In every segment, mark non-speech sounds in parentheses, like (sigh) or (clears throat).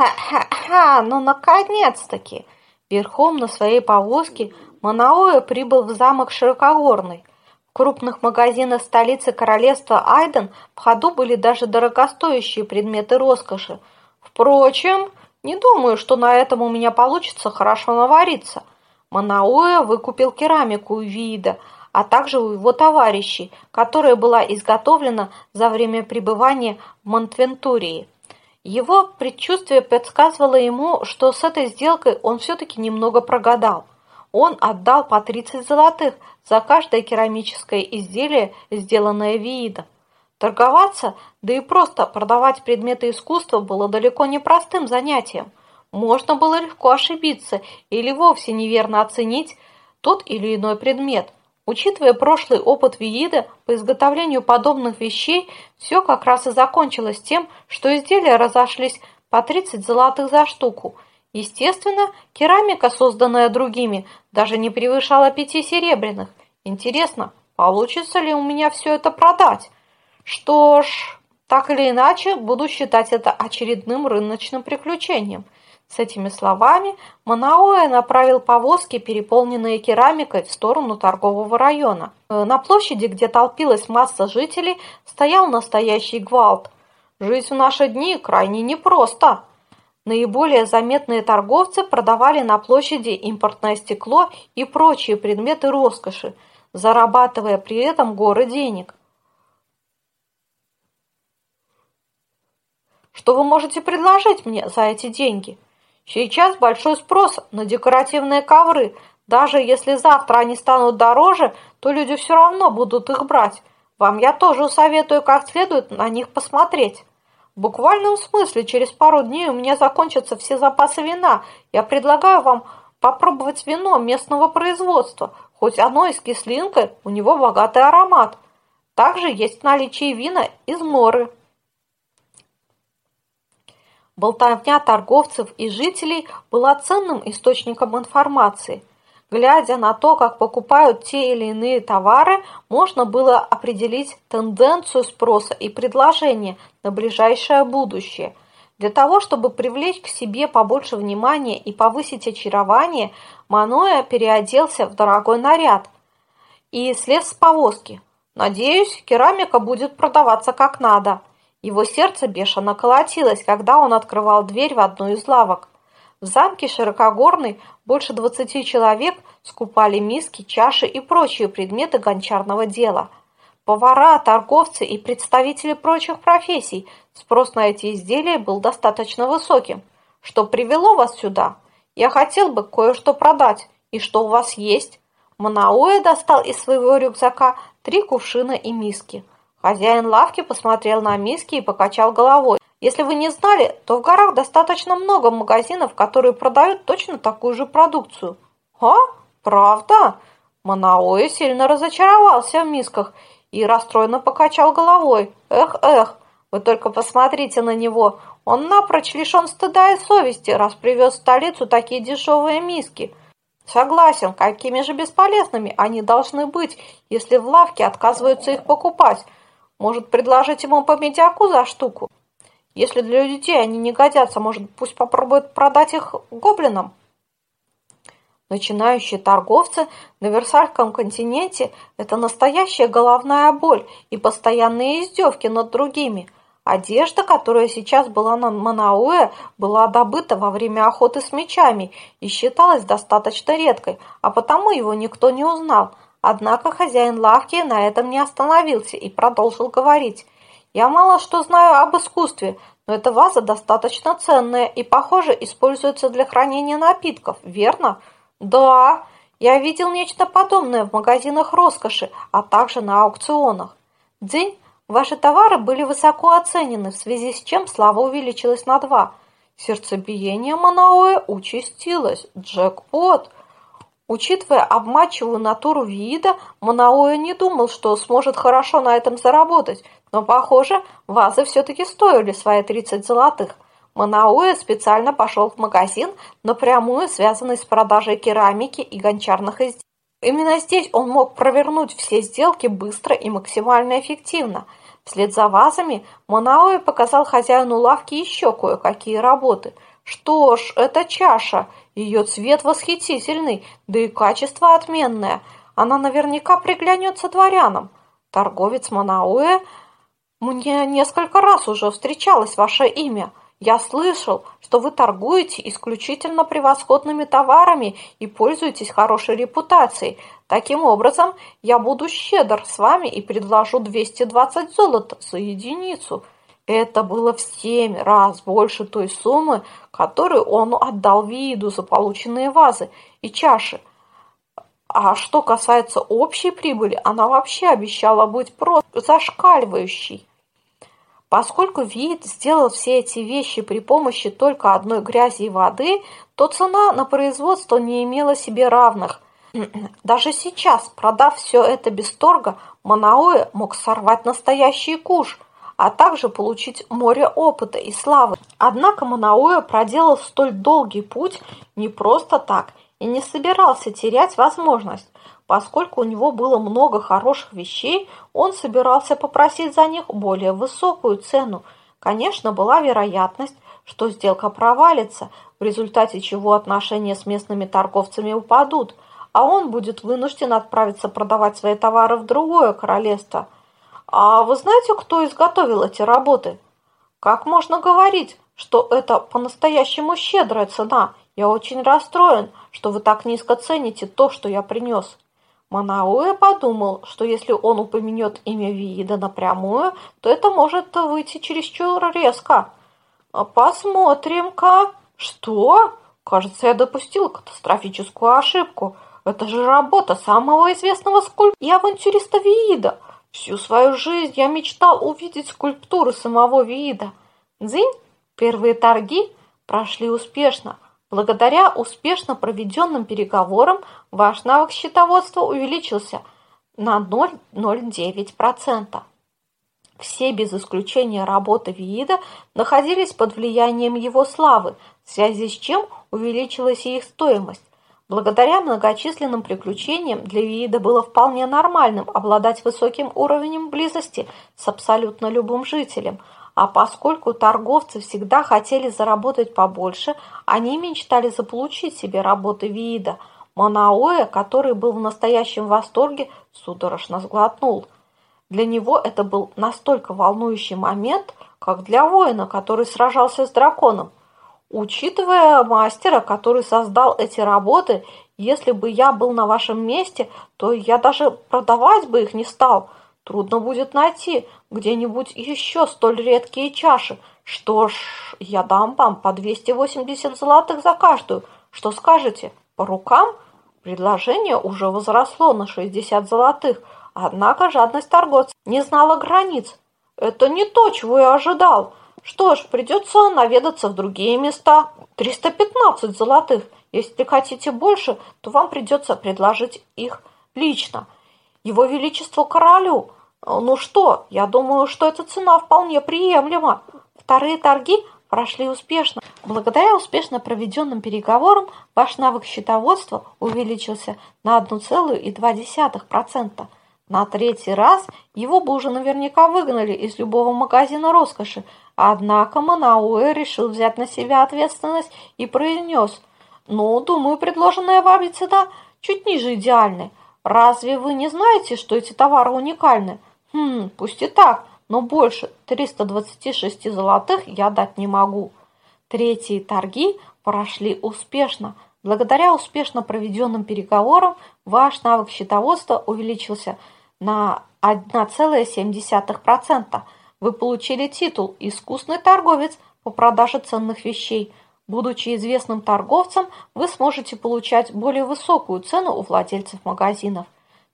Ха-ха-ха, ну наконец-таки! Верхом на своей повозке Манаоя прибыл в замок Широкогорный. В крупных магазинах столицы королевства Айден в ходу были даже дорогостоящие предметы роскоши. Впрочем, не думаю, что на этом у меня получится хорошо навариться. Манауэ выкупил керамику у Вида, а также у его товарищей, которая была изготовлена за время пребывания в Монтвентурии. Его предчувствие подсказывало ему, что с этой сделкой он все-таки немного прогадал. Он отдал по 30 золотых за каждое керамическое изделие, сделанное Виидом. Торговаться, да и просто продавать предметы искусства было далеко не простым занятием. Можно было легко ошибиться или вовсе неверно оценить тот или иной предмет. Учитывая прошлый опыт Виида по изготовлению подобных вещей, все как раз и закончилось тем, что изделия разошлись по 30 золотых за штуку. Естественно, керамика, созданная другими, даже не превышала пяти серебряных. Интересно, получится ли у меня все это продать? Что ж, так или иначе, буду считать это очередным рыночным приключением. С этими словами Манаоэ направил повозки, переполненные керамикой, в сторону торгового района. Э, на площади, где толпилась масса жителей, стоял настоящий гвалт. Жизнь в наши дни крайне непроста. Наиболее заметные торговцы продавали на площади импортное стекло и прочие предметы роскоши, зарабатывая при этом горы денег. Что вы можете предложить мне за эти деньги? Сейчас большой спрос на декоративные ковры. Даже если завтра они станут дороже, то люди все равно будут их брать. Вам я тоже советую как следует на них посмотреть. В буквальном смысле, через пару дней у меня закончатся все запасы вина. Я предлагаю вам попробовать вино местного производства. Хоть оно и с кислинкой, у него богатый аромат. Также есть в наличии вина из Моры. Болтовня торговцев и жителей была ценным источником информации. Глядя на то, как покупают те или иные товары, можно было определить тенденцию спроса и предложения на ближайшее будущее. Для того, чтобы привлечь к себе побольше внимания и повысить очарование, Маноя переоделся в дорогой наряд и слез с повозки. «Надеюсь, керамика будет продаваться как надо». Его сердце бешено колотилось, когда он открывал дверь в одну из лавок. В замке Широкогорный больше двадцати человек скупали миски, чаши и прочие предметы гончарного дела. Повара, торговцы и представители прочих профессий. Спрос на эти изделия был достаточно высоким. Что привело вас сюда? Я хотел бы кое-что продать. И что у вас есть? Манауэ достал из своего рюкзака три кувшина и миски. Хозяин лавки посмотрел на миски и покачал головой. Если вы не знали, то в горах достаточно много магазинов, которые продают точно такую же продукцию. А? Правда? Манаоэ сильно разочаровался в мисках и расстроенно покачал головой. Эх, эх, вы только посмотрите на него. Он напрочь лишен стыда и совести, раз привез в столицу такие дешевые миски. Согласен, какими же бесполезными они должны быть, если в лавке отказываются их покупать. Может, предложить ему по медиаку за штуку? Если для людей они не годятся, может, пусть попробует продать их гоблинам? Начинающие торговцы на Версальском континенте – это настоящая головная боль и постоянные издевки над другими. Одежда, которая сейчас была на Манауэ, была добыта во время охоты с мечами и считалась достаточно редкой, а потому его никто не узнал – Однако хозяин лавки на этом не остановился и продолжил говорить. «Я мало что знаю об искусстве, но эта ваза достаточно ценная и, похоже, используется для хранения напитков, верно?» «Да, я видел нечто подобное в магазинах роскоши, а также на аукционах. День, ваши товары были высоко оценены, в связи с чем слава увеличилась на два. Сердцебиение Манаоэ участилось. Джекпот!» Учитывая обманчивую натуру вида, Манаоэ не думал, что сможет хорошо на этом заработать, но, похоже, вазы все-таки стоили свои 30 золотых. Манаоэ специально пошел в магазин, напрямую связанный с продажей керамики и гончарных изделий. Именно здесь он мог провернуть все сделки быстро и максимально эффективно. Вслед за вазами Манаоэ показал хозяину лавки еще кое-какие работы. Что ж, эта чаша, ее цвет восхитительный, да и качество отменное. Она наверняка приглянется дворянам. Торговец Манаоэ, мне несколько раз уже встречалось ваше имя. Я слышал, что вы торгуете исключительно превосходными товарами и пользуетесь хорошей репутацией. Таким образом, я буду щедр с вами и предложу 220 золота за единицу. Это было в семь раз больше той суммы, которую он отдал виду за полученные вазы и чаши. А что касается общей прибыли, она вообще обещала быть просто зашкаливающей. Поскольку вид сделал все эти вещи при помощи только одной грязи и воды, то цена на производство не имела себе равных. (clears throat) Даже сейчас, продав все это без торга, Манауэ мог сорвать настоящий куш, а также получить море опыта и славы. Однако Манауэ проделал столь долгий путь не просто так и не собирался терять возможность. Поскольку у него было много хороших вещей, он собирался попросить за них более высокую цену. Конечно, была вероятность, что сделка провалится, в результате чего отношения с местными торговцами упадут, а он будет вынужден отправиться продавать свои товары в другое королевство. А вы знаете, кто изготовил эти работы? Как можно говорить, что это по-настоящему щедрая цена? Я очень расстроен, что вы так низко цените то, что я принес. Манауэ подумал, что если он упомянет имя Виида напрямую, то это может выйти чересчур резко. «Посмотрим-ка». «Что?» «Кажется, я допустил катастрофическую ошибку. Это же работа самого известного скульптора и авантюриста Виида. Всю свою жизнь я мечтал увидеть скульптуры самого Виида». Дзинь, первые торги прошли успешно – Благодаря успешно проведенным переговорам ваш навык счетоводства увеличился на 0,09%. Все без исключения работы Виида находились под влиянием его славы, в связи с чем увеличилась и их стоимость. Благодаря многочисленным приключениям для Виида было вполне нормальным обладать высоким уровнем близости с абсолютно любым жителем – а поскольку торговцы всегда хотели заработать побольше, они мечтали заполучить себе работы вида. Манаоэ, который был в настоящем восторге, судорожно сглотнул. Для него это был настолько волнующий момент, как для воина, который сражался с драконом. Учитывая мастера, который создал эти работы, если бы я был на вашем месте, то я даже продавать бы их не стал – Трудно будет найти где-нибудь еще столь редкие чаши. Что ж, я дам вам по 280 золотых за каждую. Что скажете? По рукам? Предложение уже возросло на 60 золотых, однако жадность торговца не знала границ. Это не то, чего я ожидал. Что ж, придется наведаться в другие места. 315 золотых. Если хотите больше, то вам придется предложить их лично. Его Величеству королю. Ну что, я думаю, что эта цена вполне приемлема. Вторые торги прошли успешно. Благодаря успешно проведенным переговорам ваш навык счетоводства увеличился на 1,2%. На третий раз его бы уже наверняка выгнали из любого магазина роскоши, однако Манауэ решил взять на себя ответственность и произнес, «Ну, думаю, предложенная вами цена чуть ниже идеальной. Разве вы не знаете, что эти товары уникальны? Хм, пусть и так, но больше 326 золотых я дать не могу. Третьи торги прошли успешно. Благодаря успешно проведенным переговорам ваш навык счетоводства увеличился на 1,7%. Вы получили титул «Искусный торговец» по продаже ценных вещей. Будучи известным торговцем, вы сможете получать более высокую цену у владельцев магазинов.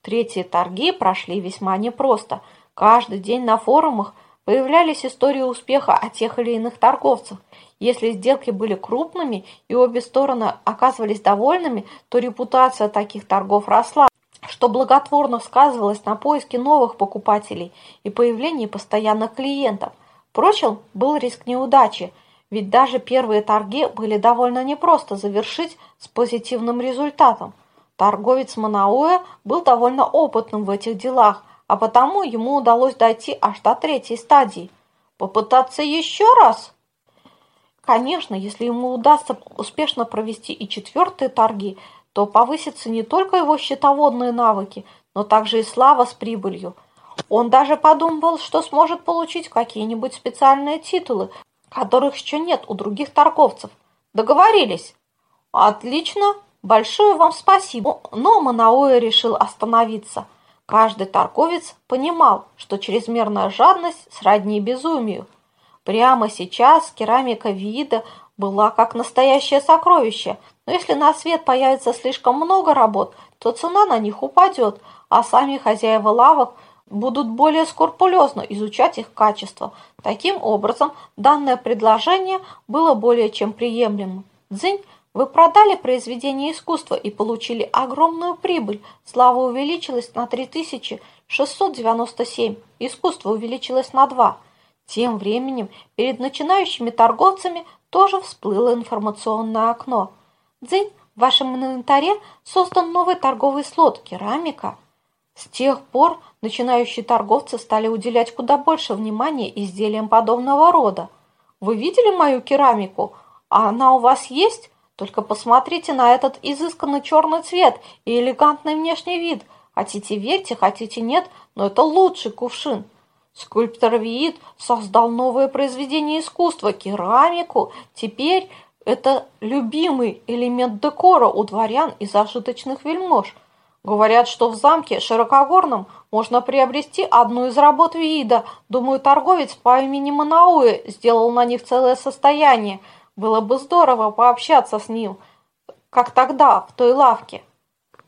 Третьи торги прошли весьма непросто. Каждый день на форумах появлялись истории успеха от тех или иных торговцев. Если сделки были крупными и обе стороны оказывались довольными, то репутация таких торгов росла, что благотворно сказывалось на поиске новых покупателей и появлении постоянных клиентов. Впрочем, был риск неудачи – ведь даже первые торги были довольно непросто завершить с позитивным результатом. Торговец Манауэ был довольно опытным в этих делах, а потому ему удалось дойти аж до третьей стадии. Попытаться еще раз? Конечно, если ему удастся успешно провести и четвертые торги, то повысятся не только его счетоводные навыки, но также и слава с прибылью. Он даже подумывал, что сможет получить какие-нибудь специальные титулы, которых еще нет у других торговцев. Договорились? Отлично, большое вам спасибо. Но Манауэ решил остановиться. Каждый торговец понимал, что чрезмерная жадность сродни безумию. Прямо сейчас керамика вида была как настоящее сокровище, но если на свет появится слишком много работ, то цена на них упадет, а сами хозяева лавок будут более скрупулезно изучать их качество. Таким образом, данное предложение было более чем приемлемым. Дзинь, вы продали произведение искусства и получили огромную прибыль. Слава увеличилась на 3697, искусство увеличилось на 2. Тем временем перед начинающими торговцами тоже всплыло информационное окно. Дзинь, в вашем инвентаре создан новый торговый слот «Керамика». С тех пор начинающие торговцы стали уделять куда больше внимания изделиям подобного рода. Вы видели мою керамику? А она у вас есть? Только посмотрите на этот изысканный черный цвет и элегантный внешний вид. Хотите верьте, хотите нет, но это лучший кувшин. Скульптор Виит создал новое произведение искусства – керамику. Теперь это любимый элемент декора у дворян и зажиточных вельмож – Говорят, что в замке Широкогорном можно приобрести одну из работ Виида. Думаю, торговец по имени Манауэ сделал на них целое состояние. Было бы здорово пообщаться с ним, как тогда, в той лавке.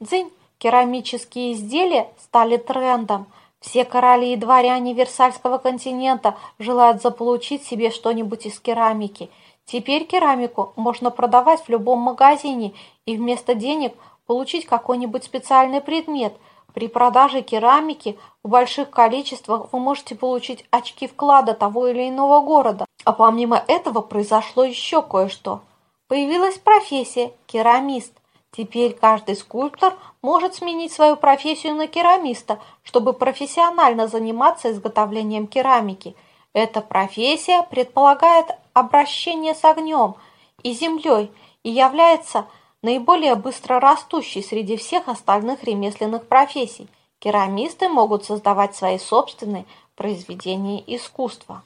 Дзынь, керамические изделия стали трендом. Все короли и дворяне Версальского континента желают заполучить себе что-нибудь из керамики. Теперь керамику можно продавать в любом магазине, и вместо денег – получить какой-нибудь специальный предмет. При продаже керамики в больших количествах вы можете получить очки вклада того или иного города. А помимо этого произошло еще кое-что. Появилась профессия – керамист. Теперь каждый скульптор может сменить свою профессию на керамиста, чтобы профессионально заниматься изготовлением керамики. Эта профессия предполагает обращение с огнем и землей и является наиболее быстро растущий среди всех остальных ремесленных профессий. Керамисты могут создавать свои собственные произведения искусства.